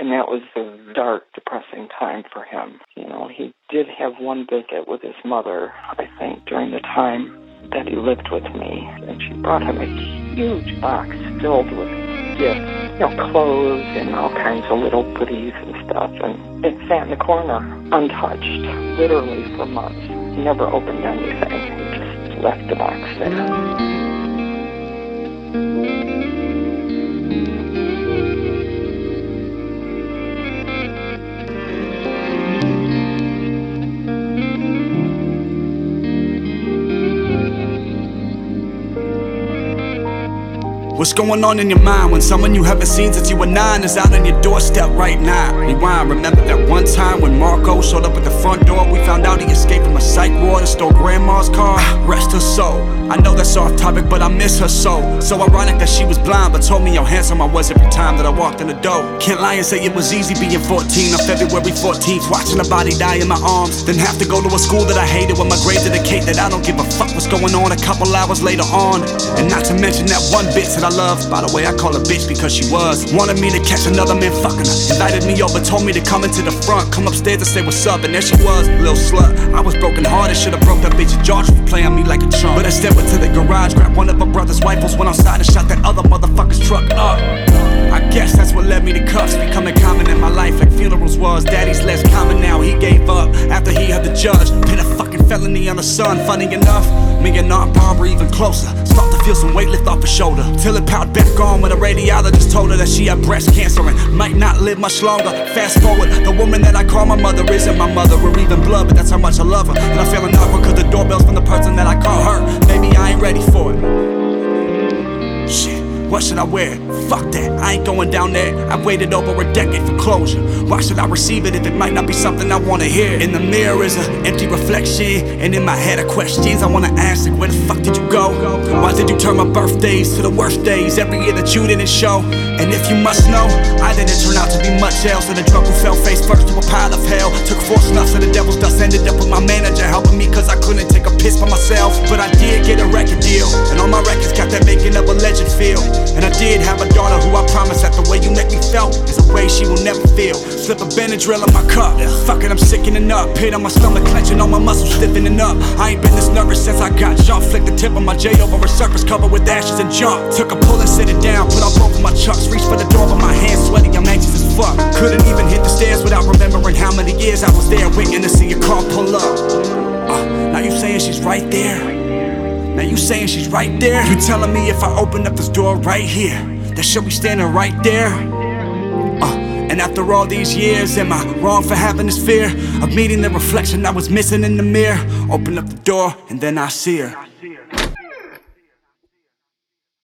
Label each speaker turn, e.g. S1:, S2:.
S1: And that was a dark, depressing time for him. You know, he did have one visit with his mother, I think, during the time that he lived with me. And she brought him a huge box filled with gifts, you know, clothes and all kinds of little goodies and stuff. And it sat in the corner, untouched, literally for months. He never opened anything. He just left the box there.
S2: What's going on in your mind when someone you haven't seen since you were nine is out on your doorstep right now? Rewind, remember that one time when Marco showed up at the front door? We found out he escaped from a psych ward and stole grandma's car. Rest her soul. I know that's off topic, but I miss her so. So ironic that she was blind, but told me how handsome I was every time that I walked in the door. Can't lie and say it was easy being 14 on February 14th, watching a body die in my arms. Then have to go to a school that I hated when my grades indicate that I don't give a fuck what's going on a couple hours later on. And not to mention that one bitch that I love. By the way, I call her bitch because she was. Wanted me to catch another man fucking her. Invited me over, told me to come into the front. Come upstairs and say what's up. And there she was, little slut. I was broken hearted, should've broke that bitch's jaw for playing me like a chump. But instead went to the garage, grabbed one of her brother's rifles, went outside and shot that other motherfucker's truck up. I guess that's what led me to cuffs becoming common in my life like funerals was. Daddy's less common now, he gave up after he had the judge. Pin a fucking felony on the son, funny enough. Me and Aunt Barbara even closer. To feel some weight lift off her shoulder. Till it piled back on when a radiologist told her that she had breast cancer and might not live much longer. Fast forward, the woman that I call my mother isn't my mother or even blood, but that's how much I love her. And I'm feeling awkward cause the doorbell's from the person that I call her. Maybe I wear? Fuck that, I ain't going down there. I've waited over a decade for closure. Why should I receive it if it might not be something I wanna hear? In the mirror is an empty reflection, and in my head are questions I wanna ask like, where the fuck did you go? Why did you turn my birthdays to the worst days every year that you didn't show? And if you must know, I didn't turn out to be much else than a drunk who fell face first to a pile Slip a Benadryl in my cup. Fuck it, I'm sickening up. Pit on my stomach, clenching all my muscles stiffening up. I ain't been this nervous since I got shot. Flicked the tip of my J over a surface covered with ashes and junk. Took a pull and sit it down. Put on both of my chucks. Reached for the door, but my hands sweaty. I'm anxious as fuck. Couldn't even hit the stairs without remembering how many years I was there waiting to see a car pull up. Uh, now you saying she's right there? Now you saying she's right there? You telling me if I open up this door right here, that she'll be standing right there? And after all these years, am I wrong for having this fear of meeting the reflection I was missing in the mirror? Open up the door and then I see her.